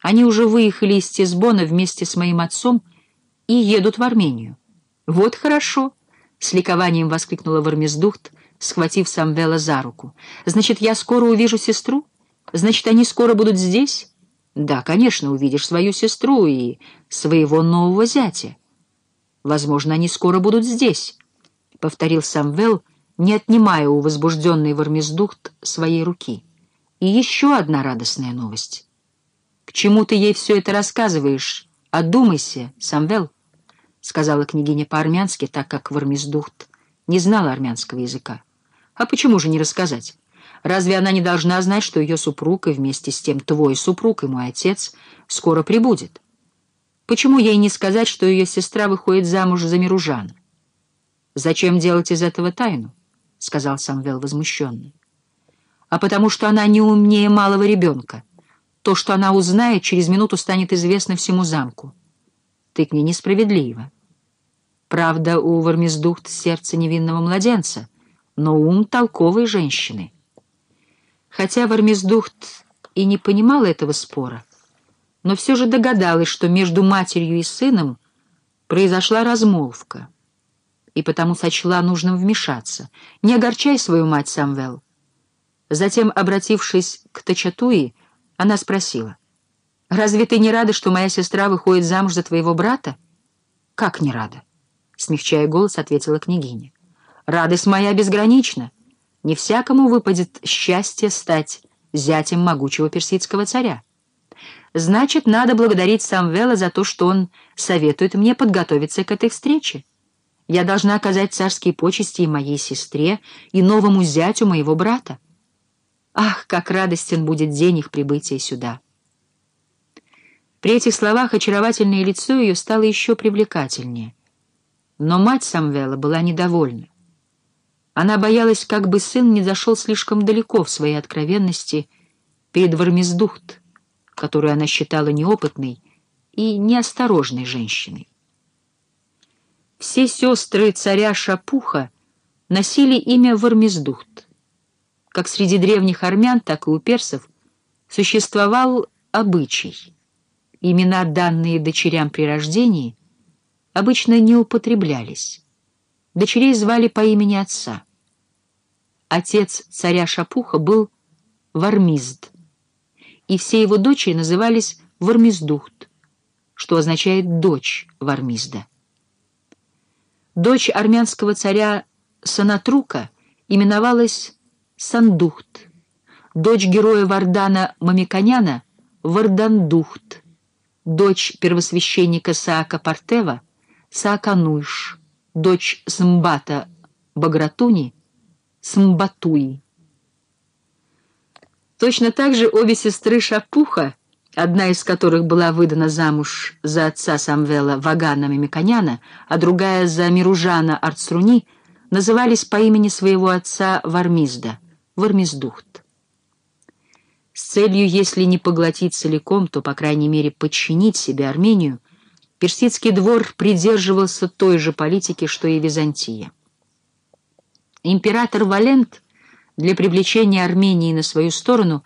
Они уже выехали из Тисбона вместе с моим отцом и едут в Армению. «Вот хорошо!» — с ликованием воскликнула Вармездухт, схватив Самвела за руку. «Значит, я скоро увижу сестру? Значит, они скоро будут здесь?» «Да, конечно, увидишь свою сестру и своего нового зятя. Возможно, они скоро будут здесь», — повторил Самвел, не отнимая у возбужденной Вармездухт своей руки. «И еще одна радостная новость». «К чему ты ей все это рассказываешь? Одумайся, Самвел», — сказала княгиня по-армянски, так как Вармездухт не знала армянского языка. «А почему же не рассказать? Разве она не должна знать, что ее супруг и вместе с тем твой супруг и мой отец скоро прибудет? Почему ей не сказать, что ее сестра выходит замуж за Миружана? Зачем делать из этого тайну? — сказал Самвел возмущенный. А потому что она не умнее малого ребенка. То, что она узнает, через минуту станет известно всему замку. Ты к ней несправедлива. Правда, у Вармездухт сердце невинного младенца, но ум толковой женщины — Хотя Вармездухт и не понимала этого спора, но все же догадалась, что между матерью и сыном произошла размолвка, и потому сочла нужным вмешаться. «Не огорчай свою мать, Самвел». Затем, обратившись к Тачатуи, она спросила, «Разве ты не рада, что моя сестра выходит замуж за твоего брата?» «Как не рада?» — смягчая голос, ответила княгиня. «Радость моя безгранична». Не всякому выпадет счастье стать зятем могучего персидского царя. Значит, надо благодарить Самвела за то, что он советует мне подготовиться к этой встрече. Я должна оказать царские почести и моей сестре, и новому зятю моего брата. Ах, как радостен будет день их прибытия сюда! При этих словах очаровательное лицо ее стало еще привлекательнее. Но мать Самвела была недовольна. Она боялась, как бы сын не зашел слишком далеко в своей откровенности перед Вармездухт, которую она считала неопытной и неосторожной женщиной. Все сестры царя Шапуха носили имя Вармездухт. Как среди древних армян, так и у персов существовал обычай. Имена, данные дочерям при рождении, обычно не употреблялись. Дочерей звали по имени отца. Отец царя Шапуха был Вармизд, и все его дочери назывались Вармиздухт, что означает «дочь Вармизда». Дочь армянского царя Санатрука именовалась Сандухт, дочь героя Вардана Мамиконяна — Вардандухт, дочь первосвященника Саака Партева — Саакануйш, дочь Смбата Багратуни, Смбатуи. Точно так же обе сестры Шапуха, одна из которых была выдана замуж за отца Самвела Вагана Мимиконяна, а другая за Миружана Арцруни, назывались по имени своего отца Вармизда, Вармиздухт. С целью, если не поглотить целиком, то, по крайней мере, подчинить себе Армению, Персидский двор придерживался той же политики, что и Византия. Император Валент для привлечения Армении на свою сторону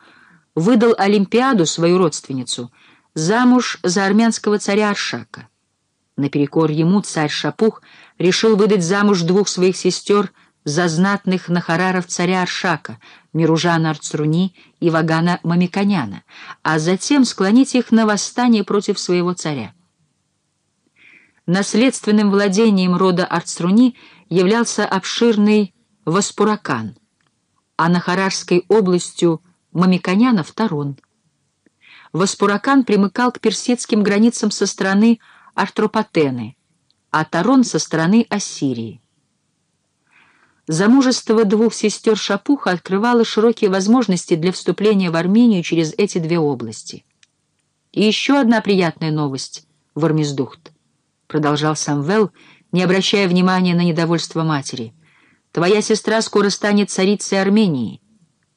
выдал Олимпиаду, свою родственницу, замуж за армянского царя Аршака. Наперекор ему царь Шапух решил выдать замуж двух своих сестер за знатных нахараров царя Аршака, Миружана Арцруни и Вагана Мамиконяна, а затем склонить их на восстание против своего царя. Наследственным владением рода Арцруни являлся обширный Васпуракан, а Нахарарской областью Мамиконянов — Тарон. Васпуракан примыкал к персидским границам со стороны Артропатены, а Тарон — со стороны Ассирии. Замужество двух сестер Шапуха открывало широкие возможности для вступления в Армению через эти две области. И еще одна приятная новость — Вармездухт продолжал Самвел, не обращая внимания на недовольство матери. «Твоя сестра скоро станет царицей Армении».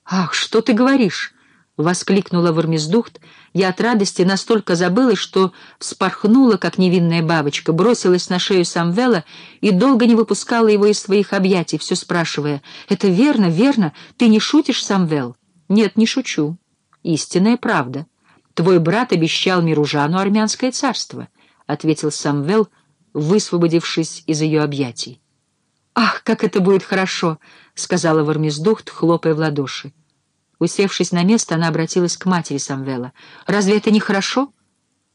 «Ах, что ты говоришь?» — воскликнула Вармездухт. Я от радости настолько забылась, что вспорхнула, как невинная бабочка, бросилась на шею Самвела и долго не выпускала его из своих объятий, все спрашивая, «Это верно, верно? Ты не шутишь, Самвел?» «Нет, не шучу. Истинная правда». Твой брат обещал Миружану армянское царство, — ответил Самвел, высвободившись из ее объятий. «Ах, как это будет хорошо!» — сказала Вармездухт, хлопая в ладоши. Усевшись на место, она обратилась к матери Самвела. «Разве это не хорошо?»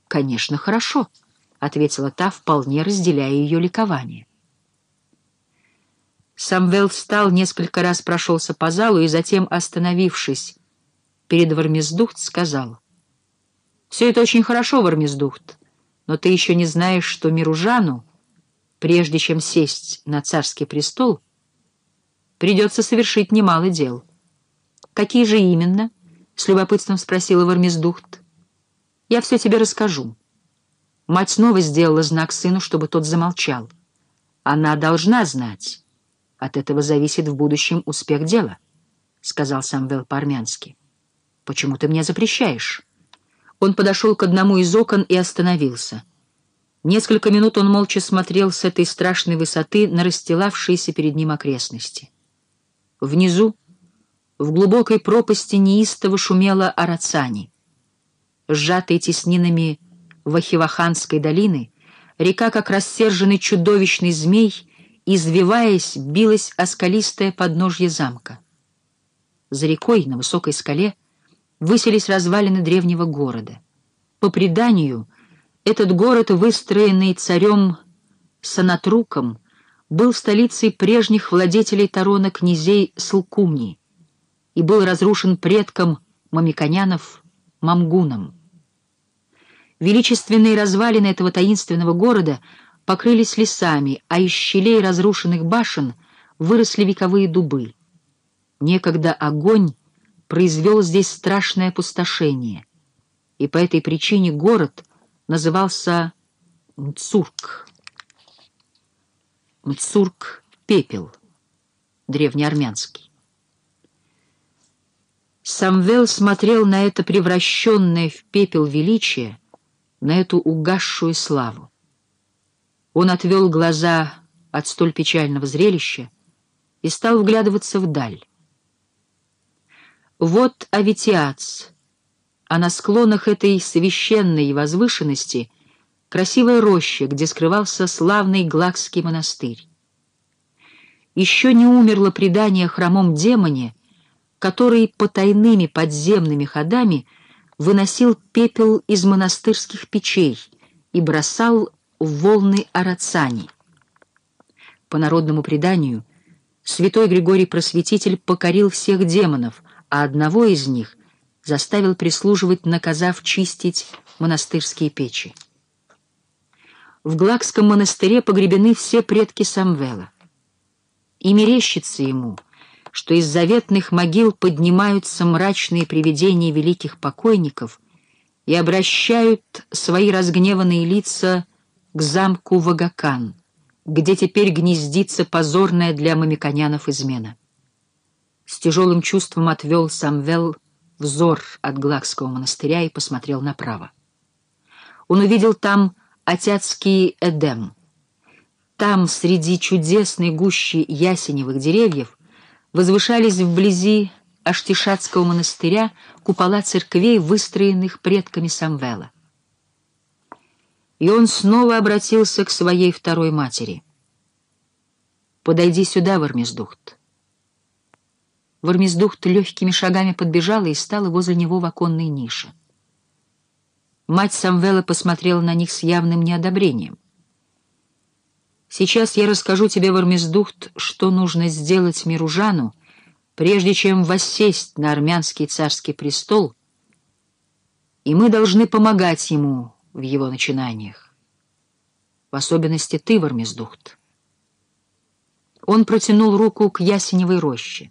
«Конечно, хорошо», — ответила та, вполне разделяя ее ликование. Самвел встал, несколько раз прошелся по залу и затем, остановившись перед Вармездухт, сказал. «Все это очень хорошо, Вармездухт, но ты еще не знаешь, что Миружану, прежде чем сесть на царский престол, придется совершить немало дел». «Какие же именно?» — с любопытством спросила Вармездухт. «Я все тебе расскажу». Мать снова сделала знак сыну, чтобы тот замолчал. «Она должна знать». От этого зависит в будущем успех дела, — сказал Самвел по-армянски. — Почему ты мне запрещаешь? Он подошел к одному из окон и остановился. Несколько минут он молча смотрел с этой страшной высоты на расстилавшиеся перед ним окрестности. Внизу, в глубокой пропасти неистово шумела Арацани. Сжатые теснинами Вахиваханской долины, река, как рассерженный чудовищный змей, извиваясь, билось о скалистое подножье замка. За рекой, на высокой скале, выселись развалины древнего города. По преданию, этот город, выстроенный царем Санатруком, был столицей прежних владетелей Тарона князей Сылкумни и был разрушен предком мамиконянов Мамгуном. Величественные развалины этого таинственного города — покрылись лесами, а из щелей разрушенных башен выросли вековые дубы. Некогда огонь произвел здесь страшное опустошение, и по этой причине город назывался Мцурк. Мцурк — пепел, древнеармянский. Самвел смотрел на это превращенное в пепел величие, на эту угасшую славу. Он отвел глаза от столь печального зрелища и стал вглядываться вдаль. Вот Аветиац, а на склонах этой священной возвышенности красивая роща, где скрывался славный Глакский монастырь. Еще не умерло предание о хромом демоне, который потайными подземными ходами выносил пепел из монастырских печей и бросал в волны Арацани. По народному преданию, святой Григорий Просветитель покорил всех демонов, а одного из них заставил прислуживать, наказав чистить монастырские печи. В Глакском монастыре погребены все предки Самвела. И мерещится ему, что из заветных могил поднимаются мрачные привидения великих покойников и обращают свои разгневанные лица к замку Вагакан, где теперь гнездится позорная для мамиконянов измена. С тяжелым чувством отвел Самвел взор от Глакского монастыря и посмотрел направо. Он увидел там Отяцкий Эдем. Там, среди чудесной гущи ясеневых деревьев, возвышались вблизи Аштишатского монастыря купола церквей, выстроенных предками Самвела и он снова обратился к своей второй матери. «Подойди сюда, Вармездухт». Вармездухт легкими шагами подбежала и стала возле него в оконной нише. Мать Самвела посмотрела на них с явным неодобрением. «Сейчас я расскажу тебе, Вармездухт, что нужно сделать Миружану, прежде чем воссесть на армянский царский престол, и мы должны помогать ему в его начинаниях. В особенности ты, Вармездухт. Он протянул руку к ясеневой роще.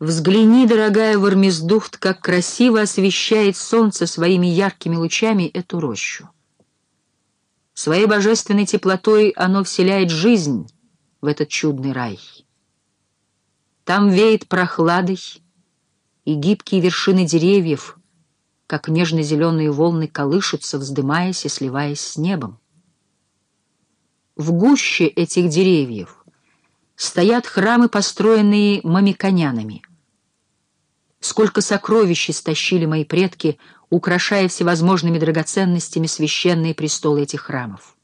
Взгляни, дорогая Вармездухт, как красиво освещает солнце своими яркими лучами эту рощу. Своей божественной теплотой оно вселяет жизнь в этот чудный рай. Там веет прохладой, и гибкие вершины деревьев — как нежно-зеленые волны колышутся, вздымаясь и сливаясь с небом. В гуще этих деревьев стоят храмы, построенные мамиконянами. сколько сокровищ стащили мои предки, украшая всевозможными драгоценностями священные престолы этих храмов.